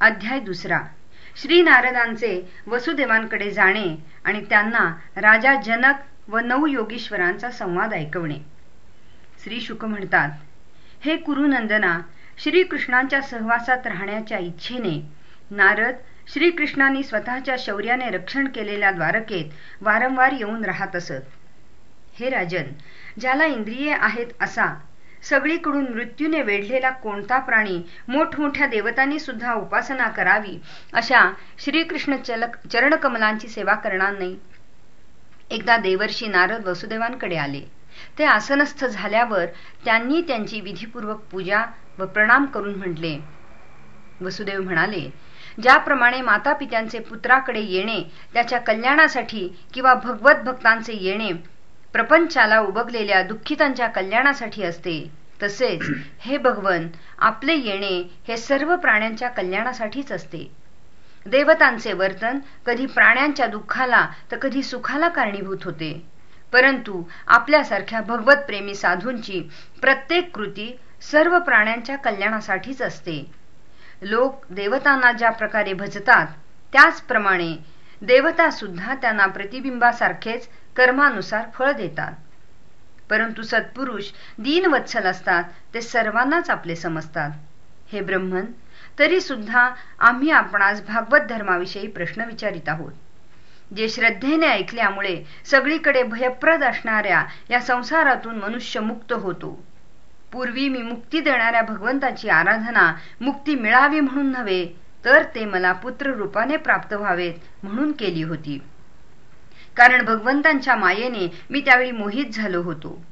अध्याय दुसरा. श्री नारदांचे वसुदेवांकडे जाणे आणि त्यांना राजा जनक व नऊ योगीश्वरांचा संवाद ऐकवणे. श्री शुक म्हणतात हे कुरुनंदना श्रीकृष्णांच्या सहवासात राहण्याच्या इच्छेने नारद श्रीकृष्णांनी स्वतःच्या शौर्याने रक्षण केलेल्या द्वारकेत वारंवार येऊन राहत असत. हे राजन ज्याला इंद्रिये आहेत असा सगळीकडून मृत्यूने वेढलेला कोणता प्राणी मोठमोठ्या देवतांनी सुद्धा उपासना करावी अशा श्रीकृष्ण चलक चरणकमलांची सेवा करणार नाही. एकदा देवर्षी नारद वसुदेवांकडे आले. ते आसनस्थ झाल्यावर त्यांनी त्यांची विधीपूर्वक पूजा व प्रणाम करून म्हटले. वसुदेव म्हणाले ज्याप्रमाणे माता पित्यांचे पुत्राकडे येणे त्याच्या कल्याणासाठी किंवा भगवत भक्तांचे येणे प्रपंचाला उबगलेल्या दुःखितांच्या कल्याणासाठी असते. तसेच हे भगवन आपले येणे हे सर्व प्राण्यांच्या कल्याणासाठीच असते. देवतांचे वर्तन कधी प्राण्यांच्या दुःखाला तर कधी सुखाला कारणीभूत होते. परंतु आपल्यासारख्या भगवत प्रेमी साधूंची प्रत्येक कृती सर्व प्राण्यांच्या कल्याणासाठीच असते. लोक देवतांना ज्या प्रकारे भजतात त्याचप्रमाणे देवता सुद्धा त्यांना प्रतिबिंबासारखेच कर्मानुसार फळ देतात. परंतु सत्पुरुष दीनवत्सल असतात ते सर्वांनाच आपले समजतात. हे ब्रह्मन तरी सुद्धा आम्ही आपणास भागवत धर्माविषयी प्रश्न विचारित आहोत. जे श्रद्धेने ऐकल्यामुळे सगळीकडे भयप्रद असणाऱ्या या संसारातून मनुष्य मुक्त होतो. पूर्वी मी मुक्ती देणाऱ्या भगवंताची आराधना मुक्ती मिळावी म्हणून नव्हे तर ते मला पुत्र रूपाने प्राप्त व्हावेत म्हणून केली होती. कारण भगवंतांच्या मायेने मी त्यावेळी मोहित झालो होतो.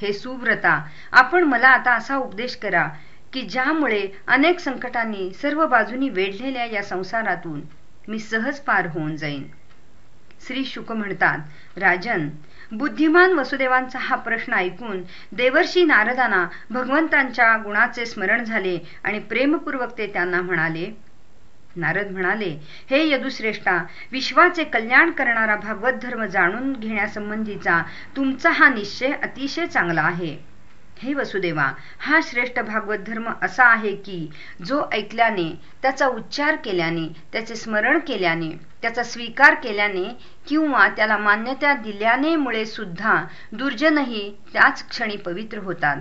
हे सुव्रता आपण मला आता असा उपदेश करा की ज्यामुळे अनेक संकटांनी सर्व बाजूनी वेढलेल्या या संसारातून मी सहज पार होऊन जाईन. श्री शुक म्हणतात राजन बुद्धिमान वसुदेवांचा हा प्रश्न ऐकून देवर्षी नारदांना भगवंतांच्या गुणाचे स्मरण झाले आणि प्रेमपूर्वक ते त्यांना म्हणाले नारद म्हणाले हे यदुश्रेष्ठा विश्वाचे कल्याण करणारा भागवत धर्म जाणून घेण्यासंबंधीचा तुमचा हा निश्चय अतिशय चांगला आहे. हे वसुदेवा हा श्रेष्ठ भागवत धर्म असा आहे की जो ऐकल्याने त्याचा उच्चार केल्याने त्याचे स्मरण केल्याने त्याचा स्वीकार केल्याने किंवा त्याला मान्यता दिल्याने मुळे सुद्धा दुर्जनही त्याच क्षणी पवित्र होतात.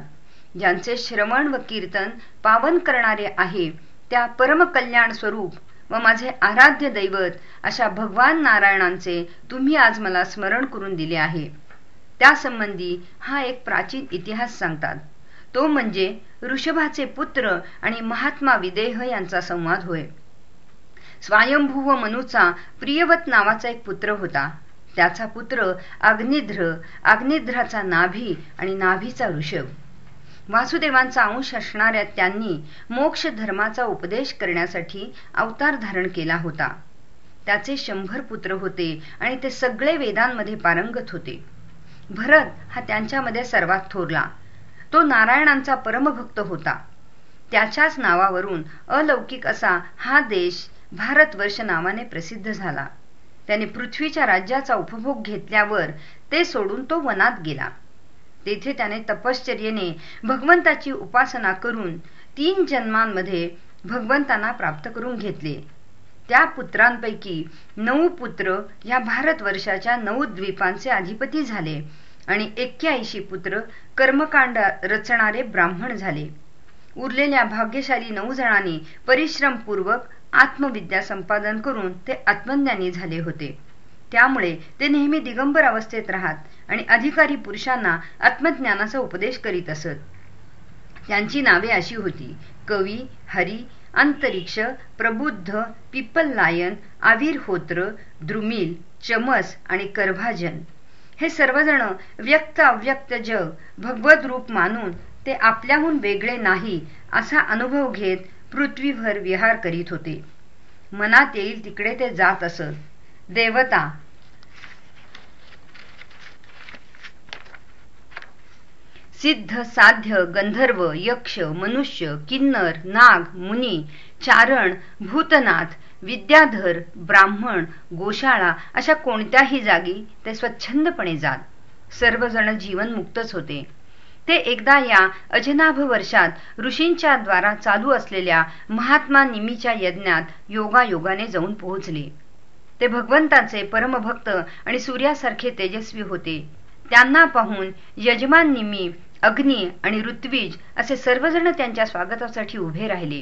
ज्यांचे श्रवण व कीर्तन पावन करणारे आहे त्या परमकल्याण स्वरूप व माझे आराध्य दैवत अशा भगवान नारायणांचे तुम्ही आज मला स्मरण करून दिले आहे. त्यासंबंधी हा एक प्राचीन इतिहास सांगतात. तो म्हणजे ऋषभाचे पुत्र आणि महात्मा विदेह यांचा संवाद होय. स्वयंभू व मनूचा प्रियवत नावाचा एक पुत्र होता. त्याचा पुत्र अग्निध्र अग्निध्राचा नाभी आणि नाभीचा ऋषभ. वासुदेवांचा अंश असणाऱ्या त्यांनी मोक्ष धर्माचा उपदेश करण्यासाठी अवतार धारण केला होता. त्याचे शंभर पुत्र होते आणि ते सगळे वेदांमध्ये पारंगत होते. भरत हा त्यांच्यामध्ये सर्वात थोरला. तो नारायणांचा परमभक्त होता. त्याच्याच नावावरून अलौकिक असा हा देश भारतवर्ष नावाने प्रसिद्ध झाला. त्याने पृथ्वीच्या राज्याचा उपभोग घेतल्यावर ते सोडून तो वनात गेला. तेथे त्याने तपश्चर्येने भगवंताची उपासना करून तीन जन्मांमध्ये भगवंतांना प्राप्त करून घेतले. त्या पुत्रांपैकी नऊ पुत्र या भारतवर्षाच्या नऊ द्वीपांचे अधिपती झाले आणि एक्क्याऐंशी पुत्र कर्मकांड रचणारे ब्राह्मण झाले. उरलेल्या भाग्यशाली नऊ जणांनी परिश्रमपूर्वक आत्मविद्या संपादन करून ते आत्मज्ञानी झाले होते. त्यामुळे ते नेहमी दिगंबर अवस्थेत राहत आणि अधिकारी पुरुषांना आत्मज्ञानाचा उपदेश करीत असत. त्यांची नावे अशी होती. कवी हरी अंतरिक्ष प्रबुद्ध पिप्पलनायन आविर्होत्र द्रुमिल चमस आणि करभाजन. हे सर्वजण व्यक्त अव्यक्त जग भगवत रूप मानून ते आपल्याहून वेगळे नाही असा अनुभव घेत पृथ्वीभर विहार करीत होते. मनात येईल तिकडे ते जात असत. देवता सिद्ध साध्य गंधर्व यक्ष मनुष्य किन्नर नाग मुनी चारण भूतनाथ विद्याधर ब्राह्मण गोशाळा अशा कोणत्याही जागी ते स्वच्छंदपणे जात. सर्वजण जीवन मुक्तच होते. ते एकदा या अजनाभ वर्षात ऋषींच्या द्वारा चालू असलेल्या महात्मा निमीच्या यज्ञात योगायोगाने जाऊन पोहोचले. ते भगवंताचे परमभक्त आणि सूर्यासारखे तेजस्वी होते. त्यांना पाहून यजमान निमी अग्नी आणि ऋत्विज असे सर्वजण त्यांच्या स्वागतासाठी उभे राहिले.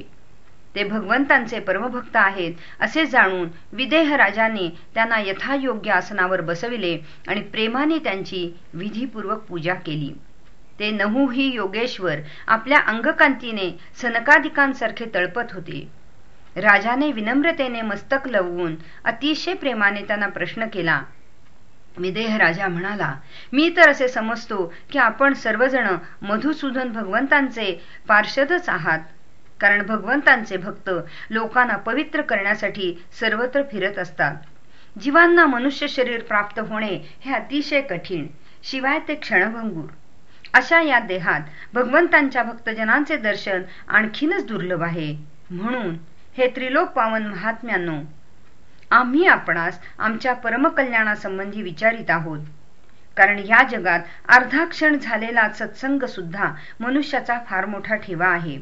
ते भगवंतांचे परमभक्त आहेत असे जाणून विदेह राजाने त्यांना यथायोग्य आसनावर बसविले आणि प्रेमाने त्यांची विधीपूर्वक पूजा केली. ते नहुही योगेश्वर आपल्या अंगकांतीने सनकादिकांसारखे तळपत होते. राजाने विनम्रतेने मस्तक लवून अतिशय प्रेमाने त्यांना प्रश्न केला विदेह राजा म्हणाला मी तर असे समजतो की आपण सर्वजण मधुसूदन भगवंतांचे पार्षदच आहात. कारण भगवंतांचे भक्त लोकांना पवित्र करण्यासाठी सर्वत्र फिरत असतात. जीवांना मनुष्य शरीर प्राप्त होणे हे अतिशय कठीण. शिवाय ते क्षणभंगूर. अशा या देहात भगवंतांच्या भक्तजनांचे दर्शन आणखीनच दुर्लभ आहे. म्हणून हे त्रिलोक पावन महात्म्यांनो आम्ही आपणास आमच्या परमकल्याणासंबंधी विचारित आहोत. कारण या जगात अर्धा क्षण झालेला सत्संग सुद्धा मनुष्याचा फार मोठा ठेवा आहे.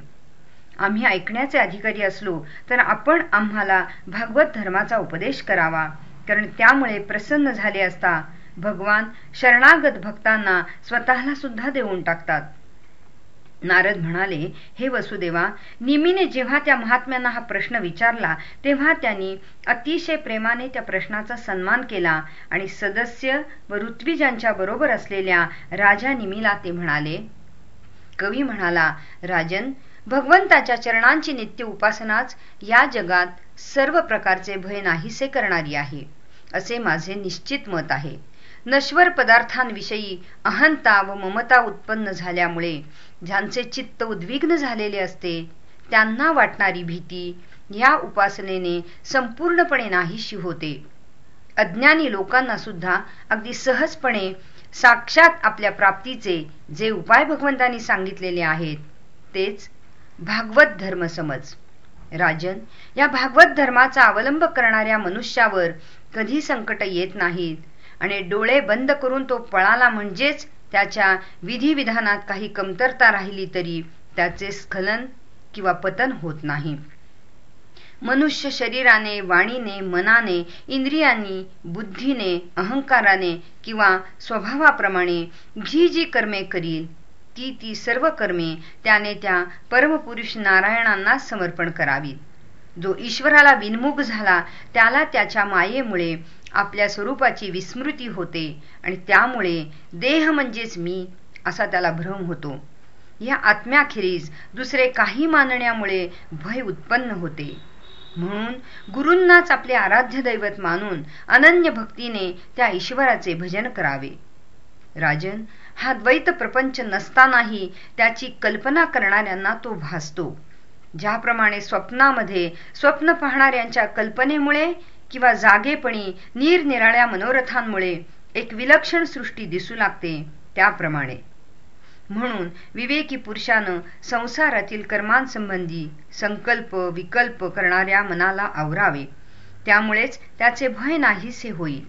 आम्ही ऐकण्याचे अधिकारी असलो तर आपण आम्हाला भागवत धर्माचा उपदेश करावा. कारण त्यामुळे प्रसन्न झाले असता भगवान शरणागत भक्तांना स्वतःला सुद्धा देऊन टाकतात. नारद म्हणाले हे वसुदेवा निमीने जेव्हा त्या महात्म्यांना हा प्रश्न विचारला तेव्हा त्यांनी अतिशय प्रेमाने त्या प्रश्नाचा सन्मान केला आणि सदस्य व ऋत्विजांच्या बरोबर असलेल्या राजा निमीला ते म्हणाले. कवी म्हणाला राजन भगवंताच्या चरणांची नित्य उपासनाच या जगात सर्व प्रकारचे भय नाहीसे करणारी आहे असे माझे निश्चित मत आहे. नश्वर पदार्थांविषयी अहंता व ममता उत्पन्न झाल्यामुळे ज्यांचे चित्त उद्विग्न झालेले असते त्यांना वाटणारी भीती या उपासनेने संपूर्णपणे नाहीशी होते. अज्ञानी लोकांना सुद्धा अगदी सहजपणे साक्षात आपल्या प्राप्तीचे जे उपाय भगवंतांनी सांगितलेले आहेत तेच भागवत धर्म समज. राजन या भागवत धर्माचा अवलंब करणाऱ्या मनुष्यावर कधी संकट येत नाहीत? आणि डोळे बंद करून तो पळाला म्हणजेच त्याच्या विधिविधानात काही कमतरता राहिली तरी त्याचे स्खलन किंवा पतन होत नाही. मनुष्य शरीराने वाणीने मनाने इंद्रियांनी बुद्धीने अहंकाराने किंवा स्वभावाप्रमाणे जी जी कर्मे करील ती ती सर्व कर्मे त्याने त्या परमपुरुष नारायणांना समर्पण करावीत. जो ईश्वराला विनमुख झाला त्याला त्याच्या मायेमुळे आपल्या स्वरूपाची विस्मृती होते आणि त्यामुळे देह म्हणजेच मी असा त्याला भ्रम होतो. या आत्म्याखेरीज दुसरे काही मानण्यामुळे भय उत्पन्न होते. म्हणून गुरूंनाच आपले आराध्य दैवत मानून अनन्य भक्तीने त्या ईश्वराचे भजन करावे. राजन हा द्वैत प्रपंच नसतानाही त्याची कल्पना करणाऱ्यांना तो भासतो. ज्याप्रमाणे स्वप्नामध्ये स्वप्न पाहणाऱ्यांच्या कल्पनेमुळे किंवा जागेपणी निरनिराळ्या मनोरथांमुळे एक विलक्षण सृष्टी दिसू लागते त्याप्रमाणे. म्हणून विवेकी पुरुषानं संसारातील कर्मांसंबंधी संकल्प विकल्प करणाऱ्या मनाला आवरावे. त्यामुळेच त्याचे भय नाहीसे होईल.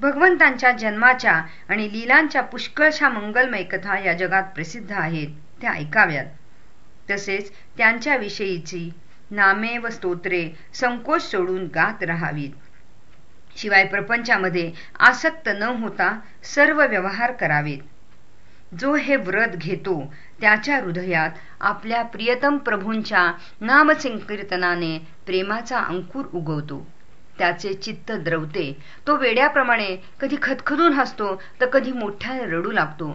भगवंतांच्या जन्माच्या आणि लीलांच्या पुष्कळशा मंगलमय कथा या जगात प्रसिद्ध आहेत त्या ऐकाव्यात. तसेच त्यांच्याविषयीची नामे व स्तोत्रे संकोच सोडून गात राहावीत. शिवाय प्रपंचामध्ये आसक्त न होता सर्व व्यवहार करावेत. जो हे व्रत घेतो त्याच्या हृदयात आपल्या प्रियतम प्रभूंच्या नामसंकीर्तनाने प्रेमाचा अंकुर उगवतो. त्याचे चित्त द्रवते. तो वेड्याप्रमाणे कधी खदखदून हसतो तर कधी मोठ्याने रडू लागतो.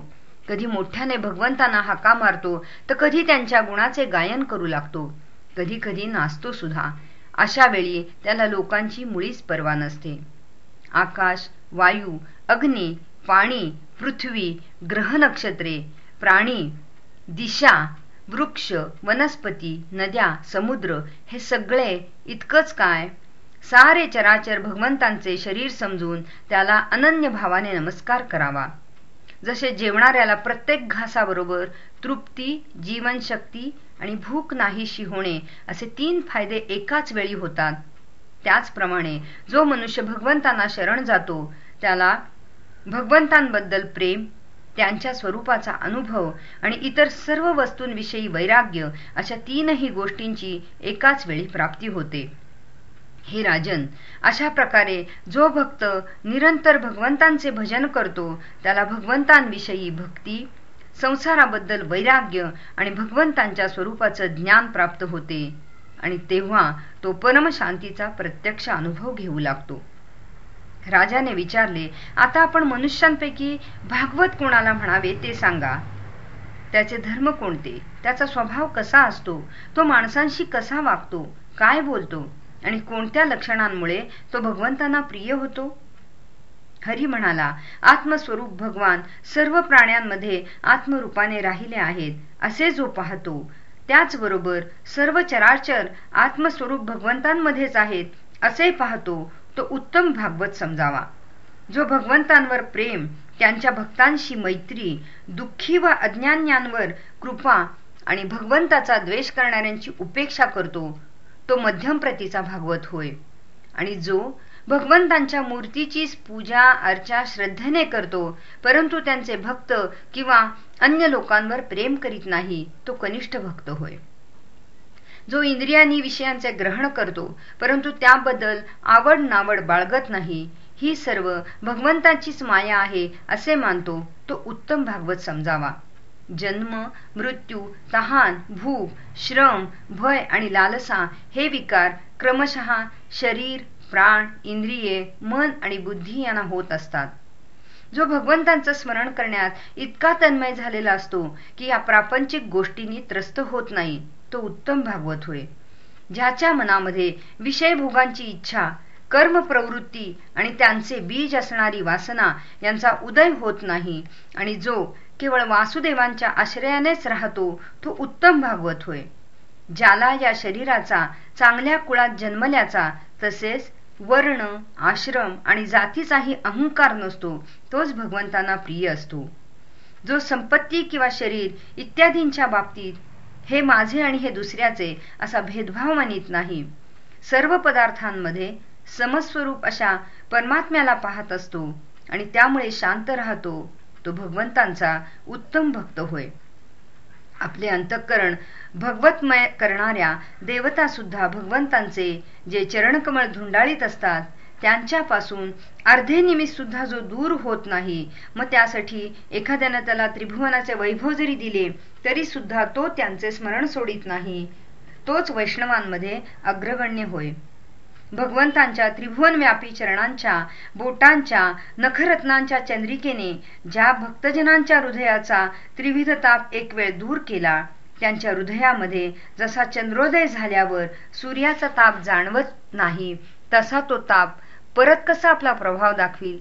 कधी मोठ्याने भगवंतांना हाका मारतो तर कधी त्यांच्या गुणाचे गायन करू लागतो. कधी कधी नाचतो सुद्धा. अशा वेळी त्याला लोकांची मुळीच पर्वा नसते. आकाश वायू अग्नी पाणी पृथ्वी ग्रह नक्षत्रे प्राणी दिशा वृक्ष वनस्पती नद्या समुद्र हे सगळे इतकंच काय? सारे चराचर भगवंतांचे शरीर समजून त्याला अनन्य भावाने नमस्कार करावा. जसे जेवणाऱ्याला प्रत्येक घासाबरोबर तृप्ती जीवनशक्ती आणि भूक नाहीशी होणे असे तीन फायदे एकाच वेळी होतात. त्याचप्रमाणे जो मनुष्य भगवंतांना शरण जातो त्याला भगवंतांबद्दल प्रेम त्यांच्या स्वरूपाचा अनुभव आणि इतर सर्व वस्तूंविषयी वैराग्य अशा तीनही गोष्टींची एकाच वेळी प्राप्ती होते. हे राजन अशा प्रकारे जो भक्त निरंतर भगवंतांचे भजन करतो त्याला भगवंतांविषयी भक्ती संसाराबद्दल वैराग्य आणि भगवंतांच्या स्वरूपाचं ज्ञान प्राप्त होते. आणि तेव्हा तो परमशांतीचा प्रत्यक्ष अनुभव घेऊ लागतो. राजाने विचारले आता आपण मनुष्यांपैकी भागवत कोणाला म्हणावे ते सांगा. त्याचे धर्म कोणते? त्याचा स्वभाव कसा असतो? तो माणसांशी कसा वागतो? काय बोलतो? आणि कोणत्या लक्षणांमुळे तो भगवंतांना प्रिय होतो? हरी म्हणाला आत्मस्वरूप भगवान सर्व प्राण्यांमध्ये आत्मरूपाने राहिले आहेत असे जो पाहतो त्याचबरोबर सर्व चराचर आत्मस्वरूप भगवंतांमध्येच आहेत असे पाहतो तो उत्तम भागवत समजावा. जो भगवंतांवर प्रेम त्यांच्या भक्तांशी मैत्री दुःखी व अज्ञान्यांवर कृपा आणि भगवंताचा द्वेष करणाऱ्यांची उपेक्षा करतो तो मध्यम प्रतीचा भागवत होय. आणि जो भगवंतांच्या मूर्तीची पूजा अर्चा श्रद्धेने करतो परंतु त्यांचे भक्त किंवा अन्य लोकांवर प्रेम करीत नाही तो कनिष्ठ भक्त होय. जो इंद्रियांनी विषयांचे ग्रहण करतो परंतु त्याबद्दल आवड नावड बाळगत नाही ही सर्व भगवंताचीच माया आहे असे मानतो तो उत्तम भागवत समजावा. जन्म मृत्यू तहान भूक श्रम भय आणि लालसा हे विकार क्रमशः शरीर प्राण इंद्रिये मन आणि बुद्धी यांना होत असतात. जो भगवंतांचं स्मरण करण्यात इतका तन्मय झालेला असतो की या प्रापंचिक गोष्टींनी त्रस्त होत नाही तो उत्तम भागवत होय. ज्याच्या मनामध्ये विषय भोगांची इच्छा कर्म प्रवृत्ती आणि त्यांचे बीज असणारी वासना यांचा उदय होत नाही आणि जो केवळ वासुदेवांच्या आश्रयानेच राहतो तो उत्तम भागवत होय. ज्याला या शरीराचा चांगल्या कुळात जन्मल्याचा तसेच वर्ण आश्रम आणि जातीचाही अहंकार नसतो तोच भगवंतांना प्रिय असतो. जो संपत्ती किंवा शरीर इत्यादींच्या बाबतीत हे माझे आणि हे दुसऱ्याचे असा भेदभाव मानित नाही. सर्व पदार्थांमध्ये समस्वरूप अशा परमात्म्याला पाहत असतो आणि त्यामुळे शांत राहतो. तो भगवंतांचा उत्तम भक्त होय. आपले अंतःकरण भगवतमय करणाऱ्या देवता सुद्धा भगवंतांचे जे चरणकमळ धुंडाळीत असतात त्यांच्यापासून अर्धे निमित सुद्धा जो दूर होत नाही मग त्यासाठी एखाद्यानं त्याला त्रिभुवनाचे वैभव जरी दिले तरी सुद्धा तो त्यांचे स्मरण सोडित नाही. तोच वैष्णवांमध्ये अग्रगण्य होय. भगवंतांच्या त्रिभुवनव्यापी चरणांच्या बोटांच्या नखरत्नांच्या चंद्रिकेने ज्या भक्तजनांच्या हृदयाचा त्रिविध ताप एक वेळ दूर केला त्यांच्या हृदयामध्ये जसा चंद्रोदय झाल्यावर सूर्याचा ताप जाणवत नाही तसा तो ताप परत कसा आपला प्रभाव दाखवील?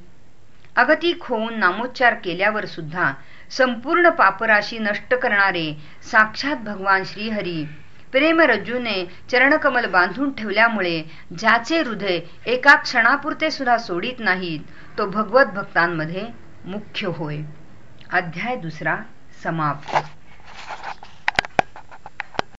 अगतिक होऊन नामोच्चार केल्यावर सुद्धा संपूर्ण पापराशी नष्ट करणारे साक्षात भगवान श्रीहरी प्रेमरज्जूने चरणकमल बांधून ठेवल्यामुळे ज्याचे हृदय एका क्षणापुरते सुद्धा सोडित नाहीत तो भगवत भक्तांमध्ये मुख्य होय. अध्याय दुसरा समाप्त.